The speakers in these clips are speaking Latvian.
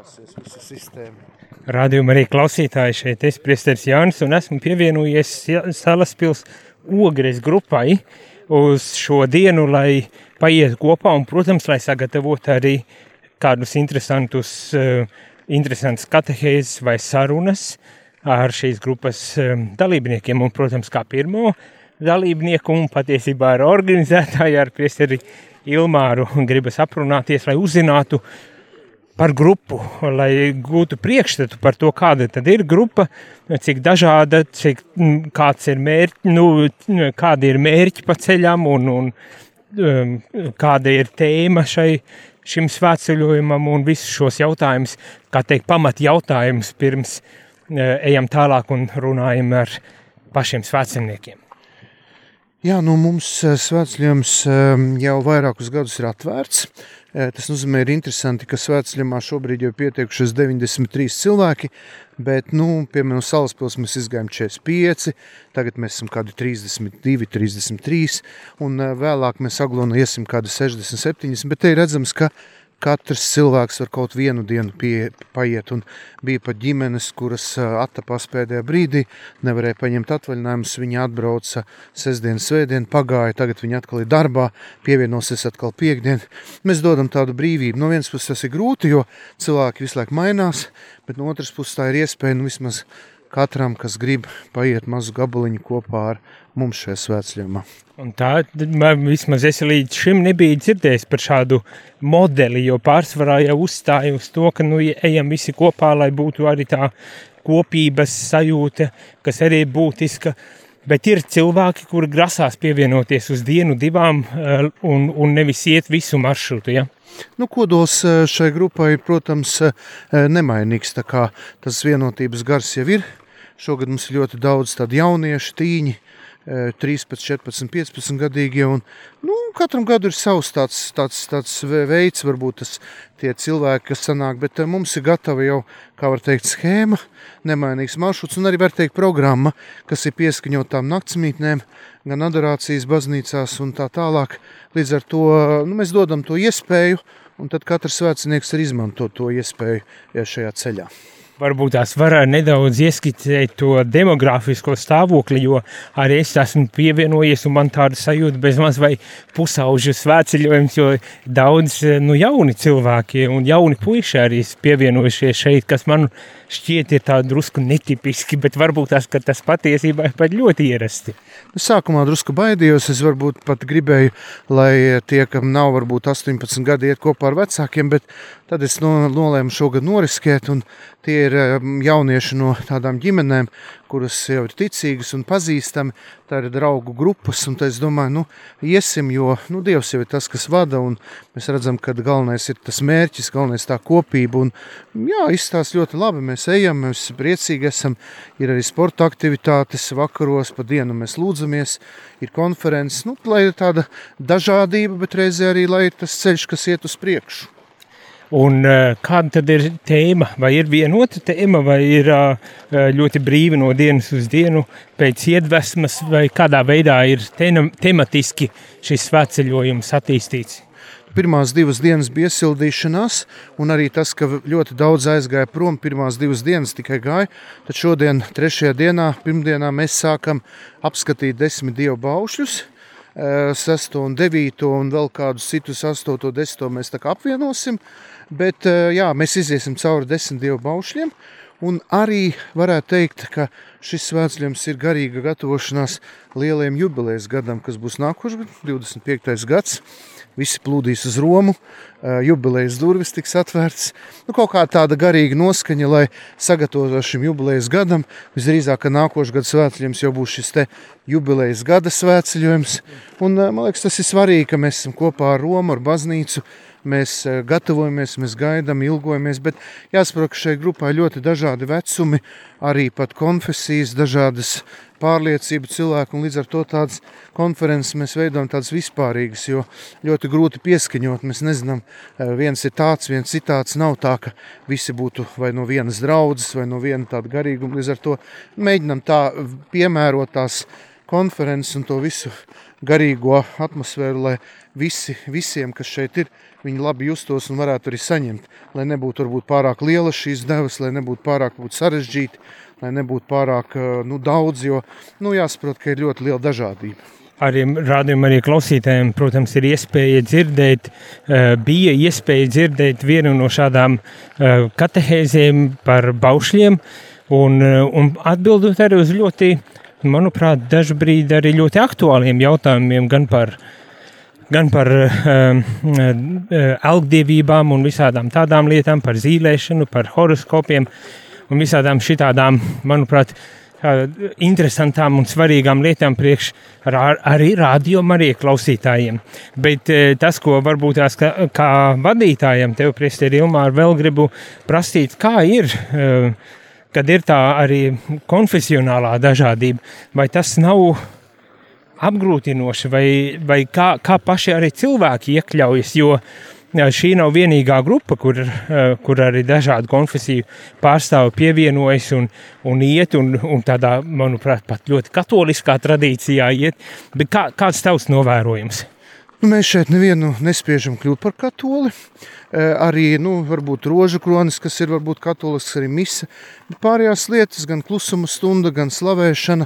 turpināsies visa sistēma. Rādījuma arī klausītāji šeit es, priesteris Jānis, un esmu pievienojies Salaspils ogres grupai uz šo dienu, lai paiet kopā un, protams, lai sagatavotu arī kādus interesantus, uh, interesantus katehēzes vai sarunas ar šīs grupas um, dalībniekiem. Un, protams, kā pirmo dalībnieku un patiesībā ar organizētāju, ar priesteri Ilmāru gribas aprunāties, lai uzzinātu par grupu, lai gūtu priekšstatu par to, kāda ir grupa, cik dažāda, cik, kāds ir mērķi, nu, kādi ir mērķi pa ceļam un, un um, kāda ir tēma šai, šim svētceļojumam un visus šos jautājumus, kā teikt, pamat jautājumus pirms uh, ejam tālāk un runājam ar pašiem svētceļniekiem. Jā, nu mums uh, svētceļojums um, jau vairākus gadus ir atvērts. Tas nozīmē, ir interesanti, ka svētceļā šobrīd jau ir pietiekušies 93 cilvēki, bet, nu, piemēram, Salaspils mēs izgājām 45, tagad mēs esam kādi 32, 33, un vēlāk mēs aglonu iesim kādi 60, 70, bet te ir redzams, ka katrs cilvēks var kaut vienu dienu pie, paiet. Un bija pat ģimenes, kuras attapās pēdējā brīdī, nevarēja paņemt atvaļinājumus. Viņi atbrauca sestdien, svētdien, pagāja, tagad viņi atkal ir darbā, pievienosies atkal piekdien. Mēs dodam tādu brīvību. No vienas puses tas ir grūti, jo cilvēki visu laiku mainās, bet no otras puses tā ir iespēja nu, vismaz katram, kas grib paiet mazu gabaliņu kopā ar mums šajā svētceļā. Tā vismaz es līdz šim nebiju dzirdējis par šādu modeli, jo pārsvarā jau uzstāja uz to, ka nu, ejam visi kopā, lai būtu arī tā kopības sajūta, kas arī ir būtiska. Bet ir cilvēki, kuri grasās pievienoties uz dienu, divām, eh, un, un nevis iet visu maršrutu. Ja? Nu, kodols eh, šai grupai, protams, eh, nemainīgs. Tas vienotības gars jau ir. Šogad mums ir ļoti daudz tādu jauniešu tīņu, 13, 14, 15 gadīgie. Un, nu, katram gadam ir savs tāds, tāds, tāds veids, varbūt tas tie cilvēki, kas sanāk, bet mums ir gatava jau, kā var teikt, schēma, nemainīgs maršruts un arī var teikt programma, kas ir pieskaņotām naktsmītnēm, gan adorācijas baznīcās un tā tālāk. Līdz ar to nu, mēs dodam to iespēju, un tad katrs svētcinieks var izmantot to iespēju šajā ceļā. Varbūt tās varētu nedaudz ieskicēt to demogrāfisko stāvokli, jo arī es esmu pievienojies un man tāda sajūta bez maz vai pusauģu svētceļojums, jo daudz nu, jauni cilvēki un jauni puiši arī pievienojušies šeit, kas man šķiet ir tā drusku netipiski, bet varbūt tas, tas patiesībā ir pat ļoti ierasti. Nu, sākumā drusku baidījos, es varbūt pat gribēju, lai tie, kam nav varbūt 18 gadi, iet kopā ar vecākiem, bet tad es nolēmu šogad noriskēt un tie ir jaunieši no tādām ģimenēm, kuras jau ir ticīgas un pazīstami. Tā ir draugu grupas, un es domāju, nu, iesim, jo nu, Dievs jau ir tas, kas vada, un mēs redzam, ka galvenais ir tas mērķis, galvenais tā kopība. Un, jā, izstāsta ļoti labi. Mēs ejam, mēs priecīgi esam. Ir arī sporta aktivitātes vakaros, pa dienu mēs lūdzamies, ir konferences, nu, lai ir tāda dažādība, bet reizē arī lai ir tas ceļš, kas iet uz priekšu. Un, uh, kāda tad ir tēma? Vai ir vienota tēma, vai ir uh, ļoti brīva no dienas uz dienu, pēc iedvesmas, vai kādā veidā ir tematiski šis svētceļojums attīstīts? Pirmās divas dienas bija iesildīšanās, un arī tas, ka ļoti daudz aizgāja prom. Pirmās divas dienas tikai gāja. Tad šodien, trešajā dienā, pirmdienā, mēs sākam apskatīt desmit dievu baušļus. 6, 9 un vēl kādus citus 8, 10 mēs apvienosim. Bet eh, jā, mēs iesim cauri desmit dievu baušļiem. Un arī varētu teikt, ka šis svētceļojums ir garīga gatavošanās lielajam jubilejas gadam, kas būs nākošais, 25. gads. Visi plūdīs uz Romu, jubilejas durvis tiks atvērtas. Nu, kaut kā tāda garīga noskaņa, lai sagatavotos šim jubilejas gadam. Visdrīzāk, ka nākošais gada svētceļojums jau būs šis jubilejas gada svētceļojums. Un, man liekas, tas ir svarīgi, ka mēs esam kopā ar Romu, ar baznīcu mēs eh, gatavojamies, mēs gaidām, ilgojamies. Bet jāsaprot, ka šai grupai ļoti dažādi vecumi, arī pat konfesijas, dažādas pārliecību cilvēku, un līdz ar to tādas konferences mēs veidojam tādas vispārīgas, jo ļoti grūti pieskaņot. Mēs nezinām, eh, viens ir tāds, viens citāds. Nav tā, ka visi būtu vai no vienas draudzes, vai no viena tāda garīguma. Līdz ar to mēģinam tā piemērot tās konferences un to visu garīgo atmosfēru, lai visi, visiem, kas šeit ir, viņi labi justos un varētu arī saņemt. Lai nebūtu varbūt pārāk liela šīs devas, lai nebūtu pārāk būt sarežģīti, lai nebūtu pārāk nu, daudz, jo nu, jāsaprot, ka ir ļoti liela dažādība arī rādījumam, arī klausītājiem, protams, ir iespēja dzirdēt, eh, bija iespēja dzirdēt vienu no šādām eh, katehēzēm par baušļiem un, eh, un atbildot arī uz ļoti, manuprāt, dažbrīd arī ļoti aktuāliem jautājumiem gan par gan par um, elgdievībām un visādām tādām lietām, par zīlēšanu, par horoskopiem un visādām šitādām, manuprāt, uh, interesantām un svarīgām lietām priekš ar, arī rādījuma arī klausītājiem. Bet tas, ko varbūt tās kā, kā vadītājiem, tev, Priesteri Ilmār, vēl gribu prasīt, kā ir, kad ir tā arī konfesionālā dažādība, vai tas nav apgrūtinoši, vai, vai kā, kā paši arī cilvēki iekļaujas, jo šī nav vienīgā grupa, kur, eh, kur arī dažādu konfesiju pārstāvi pievienojas un, un iet, un, un tādā, manuprāt, pat ļoti katoliskā tradīcijā iet. Bet kā, kāds tavs novērojums? Nu, mēs šeit nevienu nespiežam kļūt par katoli. Eh, arī nu, varbūt rožu kronis, kas ir varbūt katolisks, arī mise. Bet pārējās lietas, gan klusuma stunda, gan slavēšana,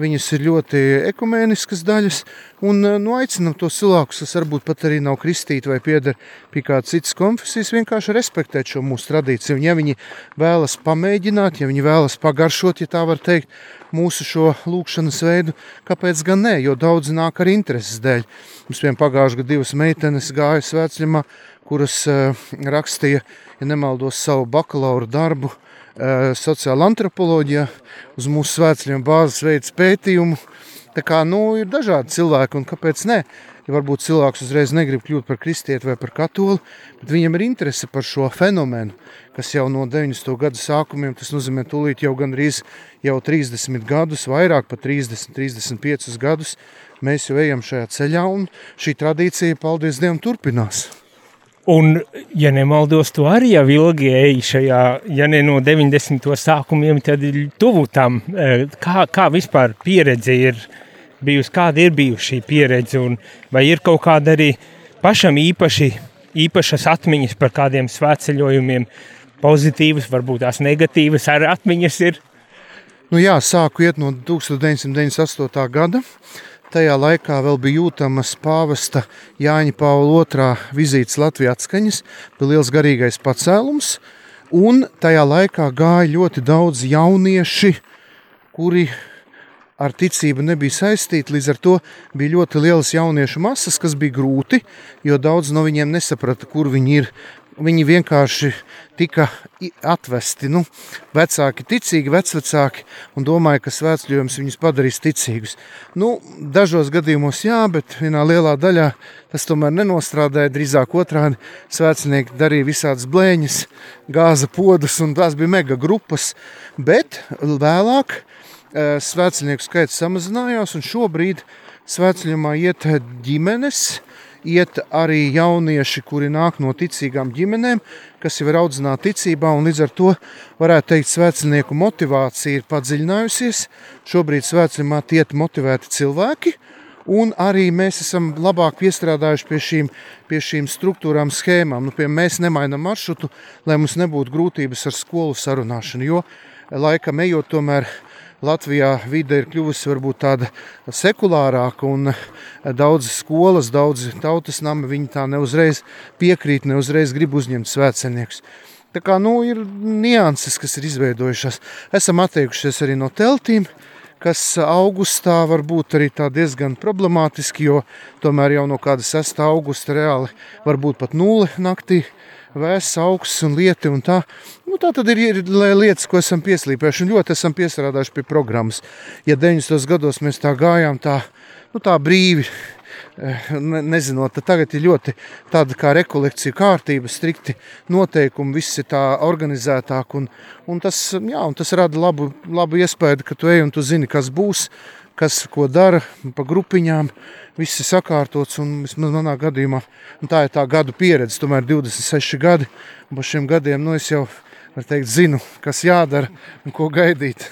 viņas ir ļoti ekumēniskas daļas. Un eh, nu, aicinam tos cilvēkus, kas varbūt pat arī nav kristīti vai pieder pie kādas citas konfesijas, vienkārši respektēt šo mūsu tradīciju. Un, ja viņi vēlas pamēģināt, ja viņi vēlas pagaršot, ja tā var teikt, mūsu šo lūkšanas veidu, kāpēc gan nē, jo daudzi nāk ar intereses dēļ. Mums vien pagājuši gadu divas meitenes gāja svētceļamā, kuras uh, rakstīja, ja nemaldos, savu bakalaura darbu uh, sociāla antropoloģijā, uz mūsu svētceļiem bāzes veids pētījumu. Tā kā, nu, ir dažādi cilvēki, un kāpēc ne? Ja varbūt cilvēks uzreiz negrib kļūt par kristieti vai par katoli, bet viņam ir interese par šo fenomenu, kas jau no 90. gadu sākumiem, tas nozīmē tūlīt jau gandrīz jau 30 gadus, vairāk par 30, 35 gadus, mēs jau ejam šajā ceļā, un šī tradīcija, paldies Dievam, turpinās. Un, ja nemaldos, tu arī jau ilgi eji šajā, ja ne no 90. sākumiem, tad tuvu tam, e, kā, kā vispār pieredze ir bijusi, kāda ir bijusi šī pieredze, un vai ir kaut kāda arī pašam īpaši, īpašas atmiņas par kādiem svētceļojumiem, pozitīvas, varbūt tās negatīvas arī atmiņas ir? Nu jā, sāku iet no 1998. gada. Tajā laikā vēl bija jūtamas pāvesta Jāņa Paula II vizītes Latvijas atskaņas, bija liels garīgais pacēlums, un tajā laikā gāja ļoti daudz jaunieši, kuri ar ticību nebija saistīti. Līdz ar to bija ļoti lielas jauniešu masas, kas bija grūti, jo daudz no viņiem nesaprata, kur viņi ir, Viņi vienkārši tika atvesti. Nu, vecāki, ticīgi vecvecāki, un domāja, ka svētceļojums viņus padarīs ticīgus. Nu, dažos gadījumos jā, bet vienā lielā daļā tas tomēr nenostrādāja. Drīzāk otrādi svētceļnieki darīja visādas blēņas, gāza podus, un tās bija mega grupas. Bet vēlāk e, svētceļnieku skaits samazinājās, un šobrīd svētceļojumā iet ģimenes iet arī jaunieši, kuri nāk no ticīgām ģimenēm, kas jau ir audzināti ticībā, un līdz ar to varētu teikt, svētceļnieku motivācija ir padziļinājusies. Šobrīd svētceļā tiek motivēti cilvēki, un arī mēs esam labāk piestrādājuši pie šīm, pie šīm struktūrām, schēmām. Nu, piemēram, mēs nemainām maršrutu, lai mums nebūtu grūtības ar skolu sarunāšanu, jo laikam ejot tomēr Latvijā vide ir kļuvusi varbūt tāda sekulārāka un eh, daudz skolas, daudz tautas nami viņi tā neuzreiz piekrīt, neuzreiz grib uzņemt svētceniekus. Tā kā nu, ir nianses, kas ir izveidojušās. Esam atteikušies arī no teltīm, kas augustā var būt arī diezgan problemātiski, jo tomēr jau no kāda 6. augusta reāli var būt pat nulle naktī vēss, augsts un lieti. Un tā. Nu, tā tad ir, lietas, ko esam pieslīpējuši un ļoti esam piestrādājuši pie programmas. Ja 90. gados mēs tā gājām tā, nu, tā brīvi, eh, ne, nezinot, tagad ir ļoti tāda kā rekolekcija kārtība, strikti noteikumi, viss ir tā organizētāk. Un, un tas, jā, un tas rada labu, labu iespēju, ka tu ej un tu zini, kas būs, kas ko dara pa grupiņām viss ir sakārtots. Un, vismaz manā gadījumā tā ir tā gadu pieredze, tomēr 26 gadi. Un par šiem gadiem nu, es jau teikt, zinu, kas jādara un ko gaidīt.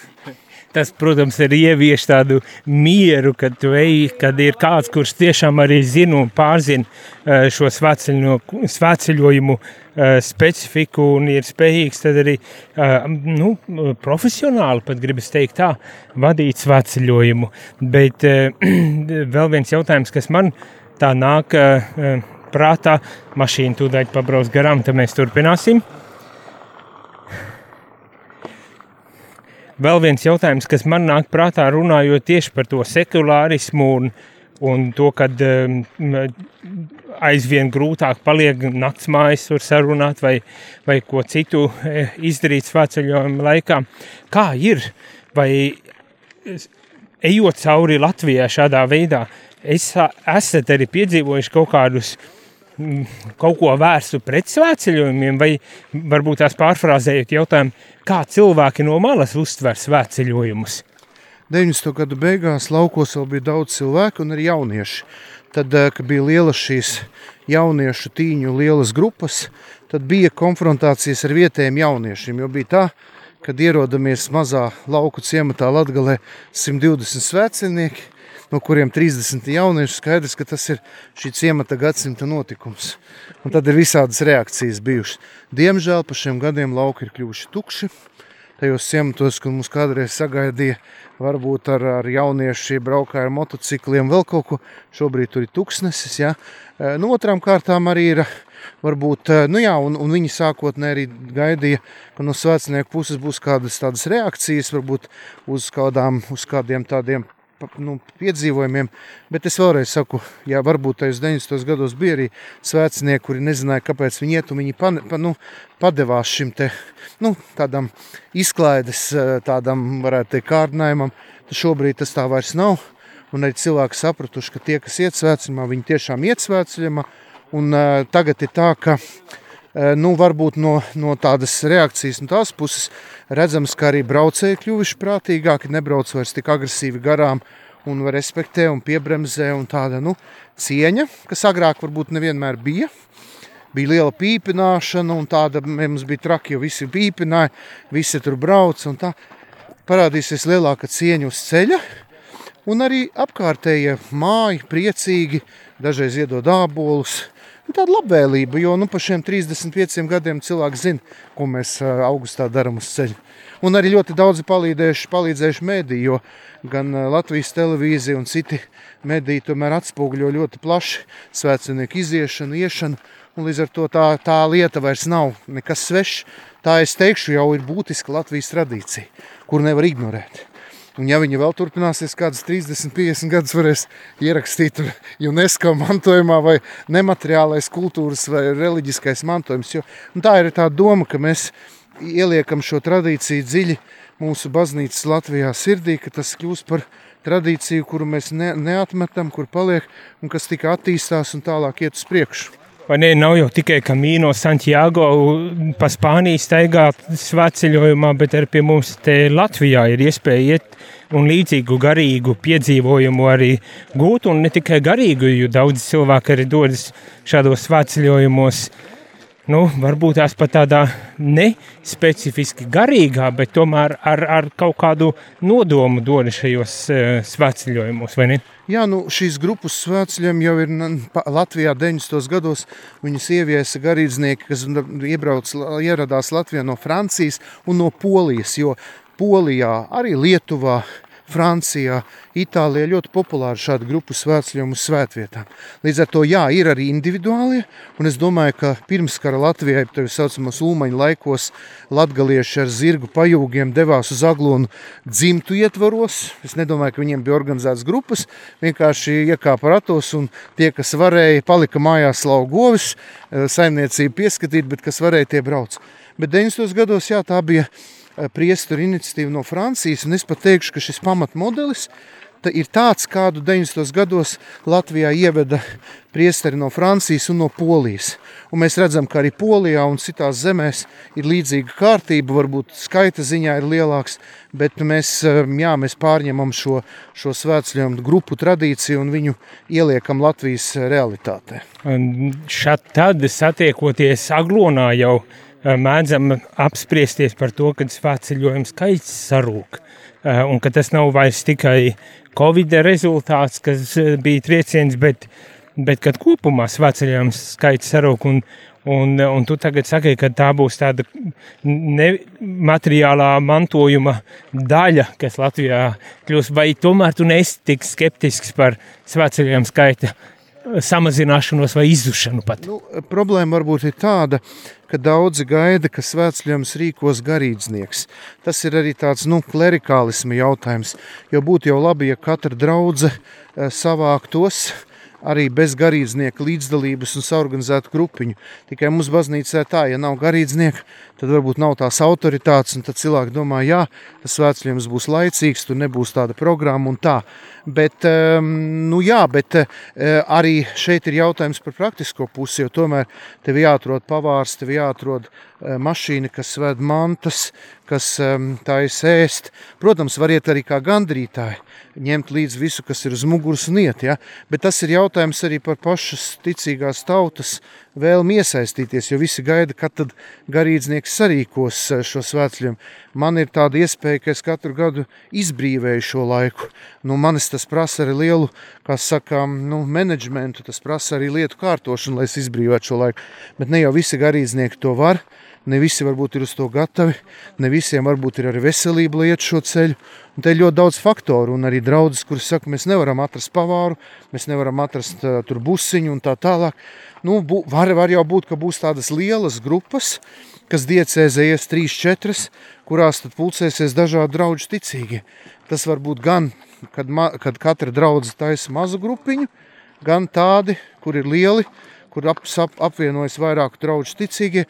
Tas, protams, ir ievieš tādu mieru, kad tu ej, kad ir kāds, kurš tiešām arī zina un pārzina uh, šo svētceļo, svētceļojumu uh, specifiku un ir spējīgs tad arī uh, nu, profesionāli, pat gribas teikt tā, vadīt svētceļojumu. Bet vēl viens jautājums, kas man tā nāk prātā, mašīna tūdaļ pabrauks garām, tad mēs turpināsim. Vēl viens jautājums, kas man nāk prātā, runājot tieši par to sekulārismu un, un to, ka um, aizvien grūtāk paliek naktsmājas, var sarunāt vai, vai ko citu e, izdarīt svētceļojuma laikā. Kā ir? Vai ejot cauri Latvijai šādā veidā, es, esat arī piedzīvojuši kaut kādus uh, kaut ko vērstu pret svētceļojumiem, vai varbūt tās pārfrāzējot jautājumu, kā cilvēki no malas uztver svētceļojumus? 90. gadu beigās laukos vēl bija daudz cilvēku un arī jaunieši. Tad, eh, kad bija lielas šīs jauniešu tīņu lielas grupas, tad bija konfrontācijas ar vietējiem jauniešiem, jo bija tā, kad ierodamies mazā lauku ciematā Latgalē 120 svētceļnieki, no kuriem 30 jaunieši, skaidrs, ka tas ir šī ciemata gadsimta notikums. Un tad ir visādas reakcijas bijušas. Diemžēl pa šiem gadiem lauki ir kļuvuši tukši. Tajos ciematos, kad mums kādreiz sagaidīja, varbūt ar, ar jauniešiem braukāja ar motocikliem, vēl kaut ko. Šobrīd tur ir tuksnesis. Ja? No nu, otrām kārtām arī ir varbūt, nu jā, un, un viņi sākotnēji arī gaidīja, ka no svētcenieku puses būs kādas tādas reakcijas, varbūt uz, kādām, uz kādiem tādiem nu, piedzīvojumiem. Bet es vēlreiz saku, ja varbūt tajos 90. gados bija arī svētcinieki, kuri nezināja, kāpēc viņi iet, un viņi pa, pa, nu, padevās šim te, nu, tādam izklaides, tādam, varētu teikt, kārdinājumam. Tad šobrīd tas tā vairs nav. Un arī cilvēki sapratuši, ka tie, kas iet svētceļā, viņi tiešām iet svētceļā. Un uh, tagad ir tā, ka uh, nu, varbūt no, no tādas reakcijas no tās puses Redzams, ka arī braucēji kļuvuši prātīgāki, nebrauc vairs tik agresīvi garām un respektē un piebremzē un tāda nu, cieņa, kas agrāk varbūt nevienmēr bija. Bija liela pīpināšana, un tāda mums bija traki, jo visi pīpināja, visi tur brauc. Tā parādīsies lielāka cieņa uz ceļa, un arī apkārtējie māji priecīgi, dažreiz iedod ābolus, tāda labvēlība, jo nu, pa šiem 35 gadiem cilvēks zina, ko mēs augustā darām uz ceļa. Un arī ļoti daudzi palīdzējuši, palīdzējuši mediji, jo gan Latvijas televīzija un citi mediji tomēr atspoguļo ļoti plaši svētcenieku iziešanu, iešanu, un līdz ar to tā, tā lieta vairs nav nekas svešs. Tā es teikšu, jau ir būtiska Latvijas tradīcija, kur nevar ignorēt. Un, ja viņa vēl turpināsies kādas 30, 50 gadus, varēs ierakstīt UNESCO mantojumā, vai nemateriālais kultūras vai reliģiskais mantojums. Jo, tā ir tā doma, ka mēs ieliekam šo tradīciju dziļi mūsu baznīcas Latvijā sirdī, ka tas kļūst par tradīciju, kuru mēs ne, neatmetam, kur paliek un kas tika attīstās un tālāk iet uz priekšu. Vai ne, nav jau tikai Camino Santiago pa Spāniju staigāt svētceļojumā, bet arī pie mums te Latvijā ir iespēja iet un līdzīgu garīgu piedzīvojumu arī gūt, un ne tikai garīgu, jo daudz cilvēku arī dodas šādos svētceļojumos nu, varbūt tās pat tādā nespecifiski garīgā, bet tomēr ar, ar kaut kādu nodomu dodas šajos uh, svētceļojumos, vai ne? Jā, nu šīs grupas svētceļiem jau ir Latvijā 90. gados. Viņas ieviesa garīdznieki, kas iebrauc, ieradās Latvijā no Francijas un no Polijas, jo Polijā, arī Lietuvā, Francijā, Itālijā ļoti populāri šādi grupu svētceļojumi uz svētvietām. Līdz ar to, jā, ir arī individuālie, un es domāju, ka pirms kara Latvijai, tā saucamos ulmaņu laikos, latgalieši ar zirgu pajūgiem devās uz aglonu dzimtu ietvaros. Es nedomāju, ka viņiem bija organizētas grupas, vienkārši iekāpa ratos, un tie, kas varēja, palika mājās laugovis, eh, saimniecību pieskatīt, bet kas varēja, tie brauc. Bet 90. gados, jā, tā bija priesteru iniciatīva no Francijas, un es pat teikšu, ka šis pamatmodelis ir tāds, kādu 90. gados Latvijā ieveda priesteri no Francijas un no Polijas. Un mēs redzam, ka arī Polijā un citās zemēs ir līdzīga kārtība, varbūt skaita ziņā ir lielāks, bet mēs, eh, jā, mēs pārņemam šo, šo svētceļojumu grupu tradīciju un viņu ieliekam Latvijas realitātē. Šad tad satiekoties Aglonā jau mēdzam apspriesties par to, ka svētceļojuma skaits sarūk. Un ka tas nav vairs tikai Covid rezultāts, kas bija trieciens, bet, bet kad kopumā svētceļojuma skaits sarūk. Un, Un, un tu tagad saki, ka tā būs tāda nemateriālā mantojuma daļa, kas Latvijā kļūs. Vai tomēr tu neesi tik skeptisks par svētceļiem skaita samazināšanos vai izzušanu pat? Nu, problēma varbūt ir tāda, ka daudzi gaida, ka svētceļojums rīkos garīdznieks. Tas ir arī tāds nu, klerikālisma jautājums, jo būtu jau labi, ja katra draudze eh, savāktos tos arī bez garīdznieka līdzdalības un saorganizētu grupiņu. Tikai mums baznīcā tā, ja nav garīdznieka, tad varbūt nav tās autoritātes, un tad cilvēki domā, jā, tas svētceļojums būs laicīgs, tur nebūs tāda programma un tā. Bet, ehm, nu jā, bet eh, arī šeit ir jautājums par praktisko pusi, jo tomēr tev jāatrod pavārs, tev jāatrod mašīna, kas ved mantas, kas taisa ēst. Protams, var iet arī kā gandrītāji, ņemt līdzi visu, kas ir uz muguras un iet, ja? bet tas ir jautājums arī par pašas ticīgās tautas vēlmi iesaistīties, jo visi gaida, kad tad garīdznieks sarīkos eh, šo svētceļiem. Man ir tāda iespēja, ka es katru gadu izbrīvēju šo laiku. Nu, manis tas prasa arī lielu, kā sakām, nu, menedžmentu, tas prasa arī lietu kārtošanu, lai es izbrīvētu šo laiku. Bet ne jau visi garīdznieki to var, ne visi varbūt ir uz to gatavi, ne visiem varbūt ir arī veselība, lai iet šo ceļu. Un te ir ļoti daudz faktoru, un arī draudzes, kuras saka, mēs nevaram atrast pavāru, mēs nevaram atrast uh, tur busiņu un tā tālāk. Nu, bu, var, var jau būt, ka būs tādas lielas grupas, kas diecēzē ies 3-4, kurās tad pulcēsies dažādi draugi ticīgi. Tas var būt gan, kad, ma, kad katra draudze taisa mazu grupiņu, gan tādi, kur ir lieli, kur ap, ap, apvienojas vairāku draugu ticīgie,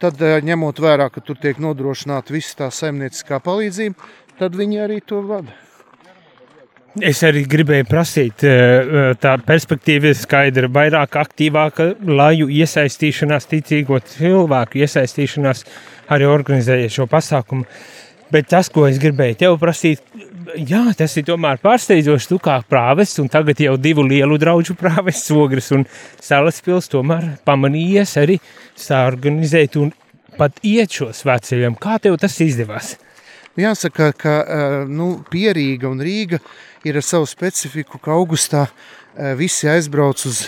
tad ņemot vērā, ka tur tiek nodrošināta visa tā saimnieciskā palīdzība, tad viņi arī to vada. Es arī gribēju prasīt, eh, eh, tā perspektīva ir skaidra, vairāk aktīvāka laju iesaistīšanās, ticīgo cilvēku iesaistīšanās arī organizējot šo pasākumu. Bet tas, ko es gribēju tev prasīt, jā, tas ir tomēr pārsteidzoši. Tu kā prāvests, un tagad jau divu lielu draugu prāvests, ogres un salaspils, tomēr pamanījies arī sāorganizēt un pat iet šo svētceļiem. Kā tev tas izdevās? Jāsaka, ka eh, nu, Pierīga un Rīga ir ar savu specifiku, ka augustā visi aizbrauc uz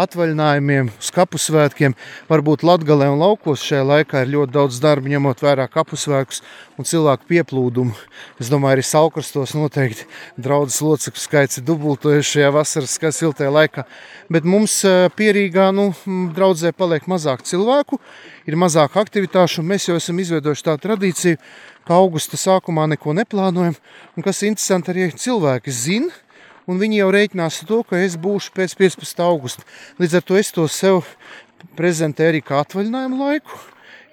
atvaļinājumiem, uz kapusvētkiem. Varbūt Latgalē un laukos šajā laikā ir ļoti daudz darba, ņemot vērā kapusvētkus un cilvēku pieplūdumu. Es domāju, arī saukrastos noteikti draudzes locekļu skaits ir dubultojies šajā vasaras siltajā laikā. Bet mums eh, pierīgā, nu, draudzē paliek mazāk cilvēku, ir mazāk aktivitāšu, un mēs jau esam izveidojuši tādu tradīciju, ka augusta sākumā neko neplānojam. Un kas interesanti, arī cilvēki zina, un viņi jau rēķinās to, ka es būšu pēc 15. augusta. Līdz ar to es to sev prezentēju arī kā atvaļinājumu laiku.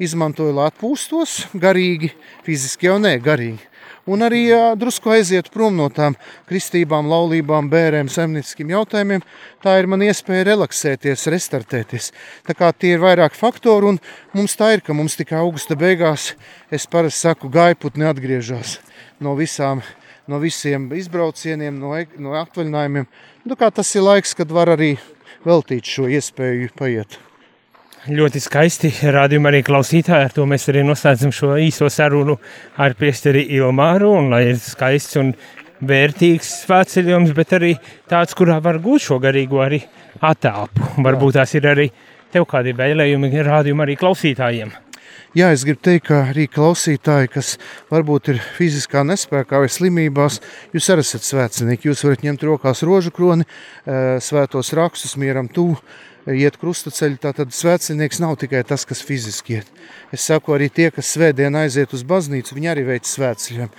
Izmantoju, lai atpūstos garīgi, fiziski jau ne garīgi un arī drusku aiziet prom no tām kristībām, laulībām, bērniem, zemnieciskiem jautājumiem. Tā ir man iespēja relaksēties, restartēties. Tā kā tie ir vairāk faktori, un mums tā ir, ka mums tikai augusta beigās, es parasti saku, gaiputni atgriežas no visām. No visiem izbraucieniem, no, no atvaļinājumiem. Nu, tas ir laiks, kad var arī veltīt šo iespēju paiet. Ļoti skaisti rādījumi arī klausītāji. Ar to mēs arī noslēdzam šo īso sarunu ar priesteri Ilmāru. Un, lai ir skaists un vērtīgs svētceļojums, bet arī tāds, kurā var gūt šo garīgo arī attēlpu. Varbūt tās ir arī tev kādi vēlējumi rādījumi arī klausītājiem. Jā, es gribu teikt, ka arī klausītāji, kas varbūt ir fiziskā nespējā vai slimībās, jūs arī esat svētcenīgi. Jūs varat ņemt rokās rožu kroni, eh, svētos rakstus, mieram tuvu iet krustaceļu, tad svētceļnieks nav tikai tas, kas fiziski iet. Es saku, arī tie, kas svētdien aiziet uz baznīcu, viņi arī veic svētceļiem.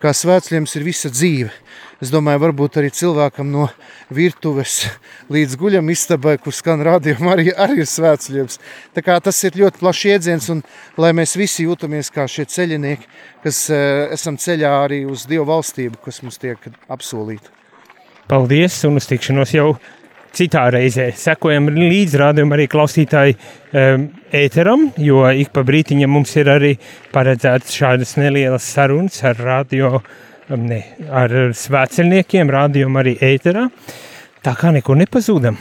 Kā svētceļams ir visa dzīve. Es domāju, varbūt arī cilvēkam no virtuves līdz guļam istabai, kur skan rādījuma, arī, arī ir svētceļams. Tā kā tas ir ļoti plašs iedziens, un lai mēs visi jūtamies kā šie ceļinieki, kas uh, esam ceļā arī uz Dievu valstību, kas mums tiek apsolīta. Paldies, un uz tikšanos jau citā reizē. Sekojam līdzi rādījumam arī klausītāji um, ēteram, jo ik pa brītiņam mums ir arī paredzētas šādas nelielas sarunas ar radio, um, ne, ar svētceļniekiem, rādījumu arī ēterā. Tā kā nekur nepazūdam.